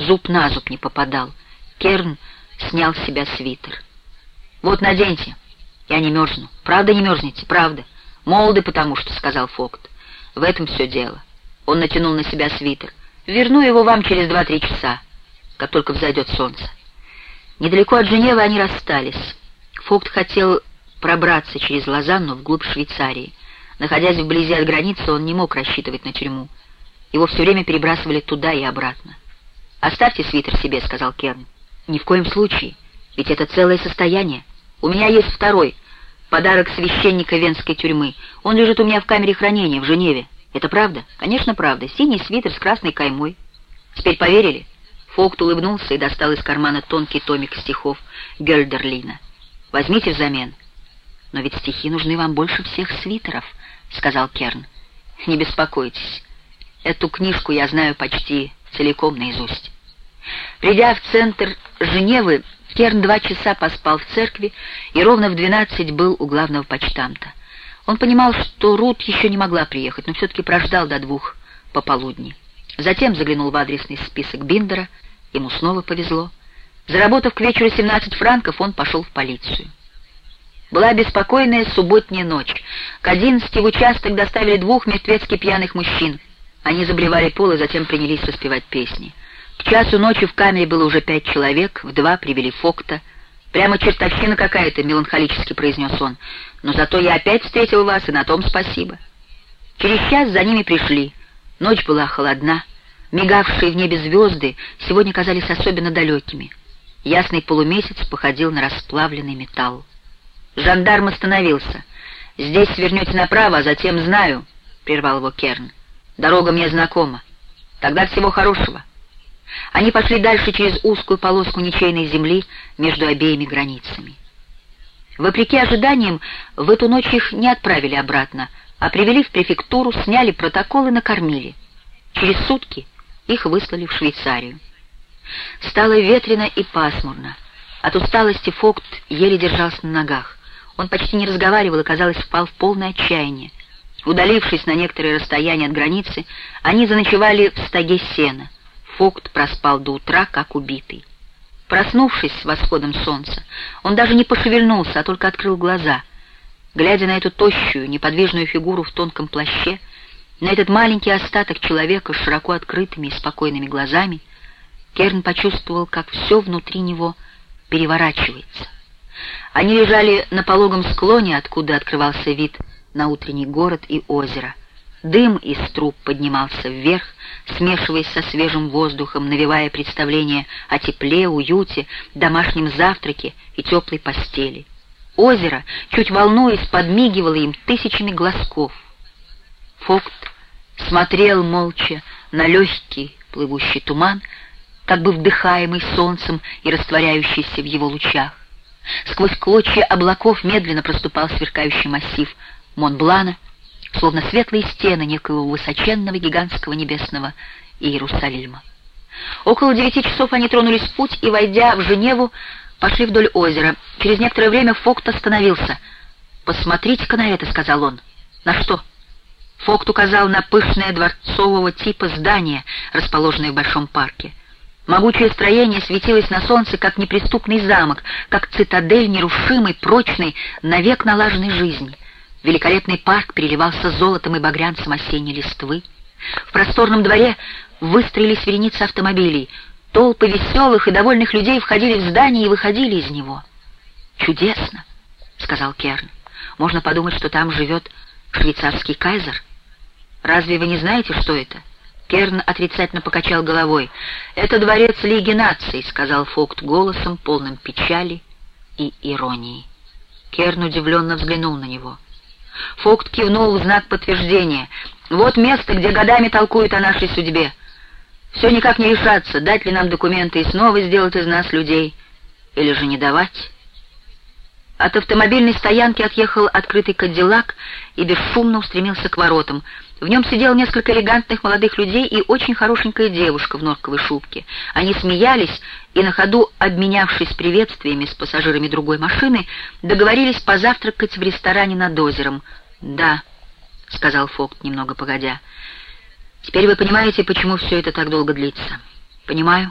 Зуб на зуб не попадал. Керн снял с себя свитер. «Вот наденьте. Я не мерзну. Правда не мерзнете? Правда. Молоды потому что», — сказал Фокт. «В этом все дело». Он натянул на себя свитер. «Верну его вам через два-три часа, как только взойдет солнце». Недалеко от Женевы они расстались. Фокт хотел пробраться через Лозанну вглубь Швейцарии. Находясь вблизи от границы, он не мог рассчитывать на тюрьму. Его все время перебрасывали туда и обратно. «Оставьте свитер себе», — сказал Керн. «Ни в коем случае, ведь это целое состояние. У меня есть второй, подарок священника венской тюрьмы. Он лежит у меня в камере хранения в Женеве. Это правда? Конечно, правда. Синий свитер с красной каймой. Теперь поверили?» Фокт улыбнулся и достал из кармана тонкий томик стихов Гельдерлина. «Возьмите взамен». «Но ведь стихи нужны вам больше всех свитеров», — сказал Керн. «Не беспокойтесь. Эту книжку я знаю почти целиком наизусть». Придя в центр Женевы, Керн два часа поспал в церкви и ровно в двенадцать был у главного почтамта. Он понимал, что Рут еще не могла приехать, но все-таки прождал до двух пополудни. Затем заглянул в адресный список Биндера, ему снова повезло. Заработав к вечеру 17 франков, он пошел в полицию. Была беспокойная субботняя ночь. К одиннадцати в участок доставили двух мертвецки пьяных мужчин. Они заблевали пол и затем принялись распевать песни. К часу ночи в камере было уже пять человек, в два привели Фокта. «Прямо чертовщина какая-то», — меланхолически произнес он. «Но зато я опять встретил вас, и на том спасибо». Через час за ними пришли. Ночь была холодна. Мигавшие в небе звезды сегодня казались особенно далекими. Ясный полумесяц походил на расплавленный металл. Жандарм остановился. «Здесь свернете направо, а затем знаю», — прервал его Керн. «Дорога мне знакома. Тогда всего хорошего». Они пошли дальше через узкую полоску ничейной земли между обеими границами. Вопреки ожиданиям, в эту ночь их не отправили обратно, а привели в префектуру, сняли протокол и накормили. Через сутки их выслали в Швейцарию. Стало ветрено и пасмурно. От усталости Фокт еле держался на ногах. Он почти не разговаривал и, казалось, впал в полное отчаяние. Удалившись на некоторое расстояние от границы, они заночевали в стоге сена. Фокт проспал до утра, как убитый. Проснувшись с восходом солнца, он даже не пошевельнулся, а только открыл глаза. Глядя на эту тощую, неподвижную фигуру в тонком плаще, на этот маленький остаток человека с широко открытыми и спокойными глазами, Керн почувствовал, как все внутри него переворачивается. Они лежали на пологом склоне, откуда открывался вид на утренний город и озеро. Дым из труб поднимался вверх, смешиваясь со свежим воздухом, навевая представление о тепле, уюте, домашнем завтраке и теплой постели. Озеро, чуть волнуясь, подмигивало им тысячами глазков. Фокт смотрел молча на легкий плывущий туман, как бы вдыхаемый солнцем и растворяющийся в его лучах. Сквозь клочья облаков медленно проступал сверкающий массив Монблана, словно светлые стены некого высоченного гигантского небесного Иерусалима. Около девяти часов они тронулись в путь и, войдя в Женеву, пошли вдоль озера. Через некоторое время Фокт остановился. «Посмотрите-ка на это», — сказал он. «На что?» Фокт указал на пышное дворцового типа здание, расположенное в большом парке. Могучее строение светилось на солнце, как неприступный замок, как цитадель нерушимой, прочной, навек налаженной жизни. Великолепный парк переливался золотом и багрянцем осенней листвы. В просторном дворе выстроились вереницы автомобилей. Толпы веселых и довольных людей входили в здание и выходили из него. «Чудесно!» — сказал Керн. «Можно подумать, что там живет швейцарский кайзер. Разве вы не знаете, что это?» Керн отрицательно покачал головой. «Это дворец Лиги наций», — сказал Фокт голосом, полным печали и иронии. Керн удивленно взглянул на него. Фокт кивнул в знак подтверждения. «Вот место, где годами толкуют о нашей судьбе. Все никак не решаться, дать ли нам документы и снова сделать из нас людей, или же не давать». От автомобильной стоянки отъехал открытый кадиллак и бесшумно устремился к воротам. В нем сидело несколько элегантных молодых людей и очень хорошенькая девушка в норковой шубке. Они смеялись и на ходу, обменявшись приветствиями с пассажирами другой машины, договорились позавтракать в ресторане над озером. «Да», — сказал Фокт немного погодя, — «теперь вы понимаете, почему все это так долго длится?» «Понимаю»,